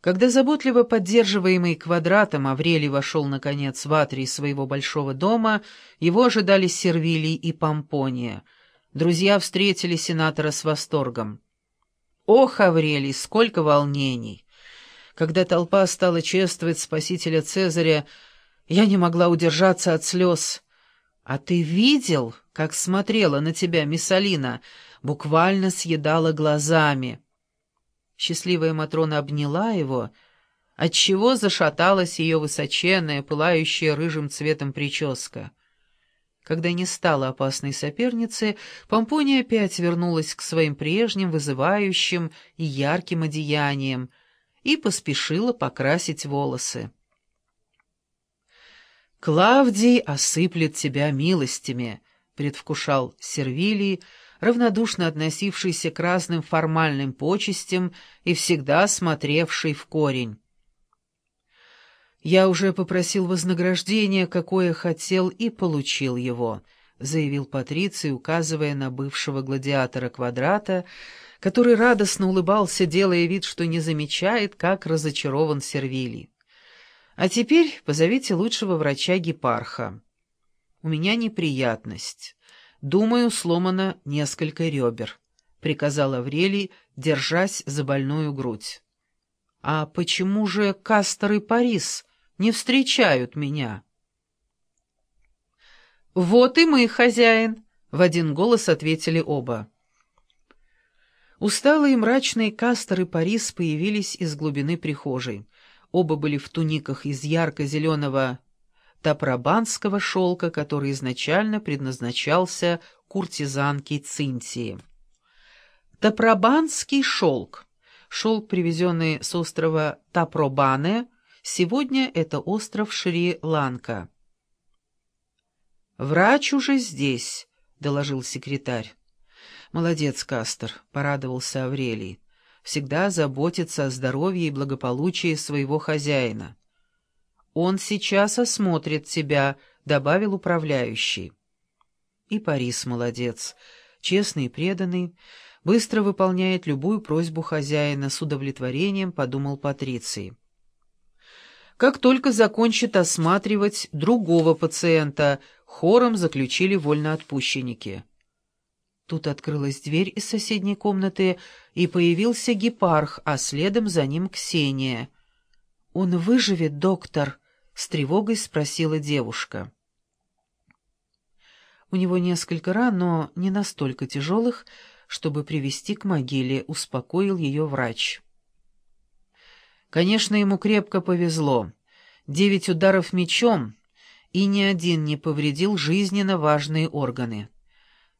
Когда заботливо поддерживаемый квадратом Аврелий вошел, наконец, в атрий своего большого дома, его ожидали Сервилий и Помпония. Друзья встретили сенатора с восторгом. «Ох, Аврелий, сколько волнений!» Когда толпа стала чествовать спасителя Цезаря, я не могла удержаться от слез. «А ты видел, как смотрела на тебя Миссалина?» Буквально съедала глазами. Счастливая Матрона обняла его, отчего зашаталась ее высоченная, пылающая рыжим цветом прическа. Когда не стала опасной соперницей, Помпония опять вернулась к своим прежним вызывающим и ярким одеяниям и поспешила покрасить волосы. «Клавдий осыплет тебя милостями», — предвкушал Сервилий, — равнодушно относившийся к разным формальным почестям и всегда смотревший в корень. «Я уже попросил вознаграждения, какое хотел, и получил его», — заявил Патриций, указывая на бывшего гладиатора Квадрата, который радостно улыбался, делая вид, что не замечает, как разочарован Сервилий. «А теперь позовите лучшего врача Гепарха. У меня неприятность». «Думаю, сломано несколько ребер», — приказал Аврелий, держась за больную грудь. «А почему же Кастер и Парис не встречают меня?» «Вот и мы, хозяин», — в один голос ответили оба. Усталые мрачные Кастер и Парис появились из глубины прихожей. Оба были в туниках из ярко-зеленого тапрабанского шелка, который изначально предназначался куртизанке Цинтии. Тапрабанский шелк. Шелк, привезенный с острова Тапробане, сегодня это остров Шри-Ланка. «Врач уже здесь», — доложил секретарь. «Молодец, Кастер», — порадовался Аврелий. «Всегда заботится о здоровье и благополучии своего хозяина». «Он сейчас осмотрит тебя», — добавил управляющий. И Парис молодец, честный и преданный, быстро выполняет любую просьбу хозяина, с удовлетворением подумал Патриций. Как только закончит осматривать другого пациента, хором заключили вольноотпущенники. Тут открылась дверь из соседней комнаты, и появился гепарх, а следом за ним Ксения. «Он выживет, доктор?» С тревогой спросила девушка. У него несколько ран, но не настолько тяжелых, чтобы привести к могиле, успокоил ее врач. Конечно, ему крепко повезло. Девять ударов мечом, и ни один не повредил жизненно важные органы.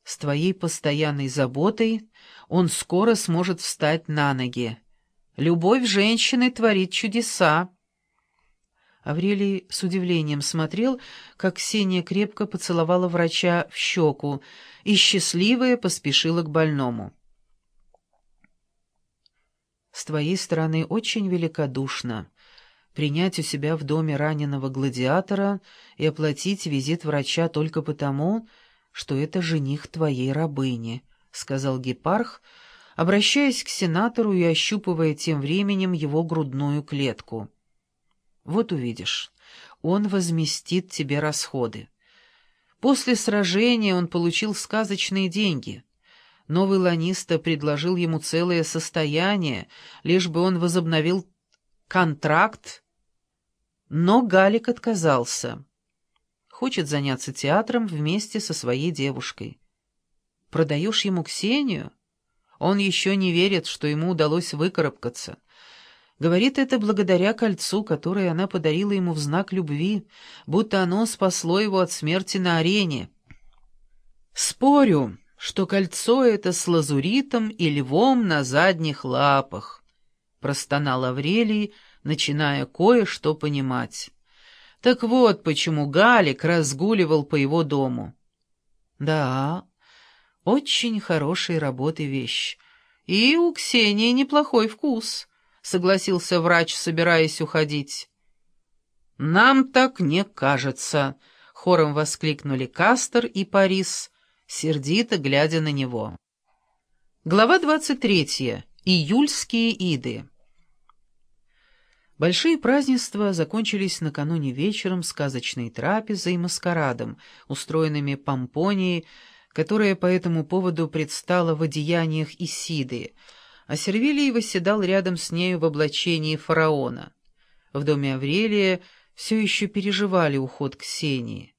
С твоей постоянной заботой он скоро сможет встать на ноги. Любовь женщины творит чудеса. Аврелий с удивлением смотрел, как Ксения крепко поцеловала врача в щеку и, счастливая, поспешила к больному. «С твоей стороны очень великодушно принять у себя в доме раненого гладиатора и оплатить визит врача только потому, что это жених твоей рабыни», — сказал гепарх, обращаясь к сенатору и ощупывая тем временем его грудную клетку. Вот увидишь, он возместит тебе расходы. После сражения он получил сказочные деньги. Новый ланиста предложил ему целое состояние, лишь бы он возобновил контракт, но Галик отказался. Хочет заняться театром вместе со своей девушкой. Продаешь ему Ксению? Он еще не верит, что ему удалось выкарабкаться — Говорит это благодаря кольцу, которое она подарила ему в знак любви, будто оно спасло его от смерти на арене. Спорю, что кольцо это с лазуритом и львом на задних лапах, простонал Аврелий, начиная кое-что понимать. Так вот, почему Галик разгуливал по его дому. Да, очень хорошей работы вещь. И у Ксении неплохой вкус. — согласился врач, собираясь уходить. «Нам так не кажется», — хором воскликнули Кастер и Парис, сердито глядя на него. Глава двадцать третья. Июльские иды. Большие празднества закончились накануне вечером сказочной трапезой и маскарадом, устроенными Помпонией, которая по этому поводу предстала в одеяниях Исиды, а Сервилий восседал рядом с нею в облачении фараона. В доме Аврелия все еще переживали уход Ксении.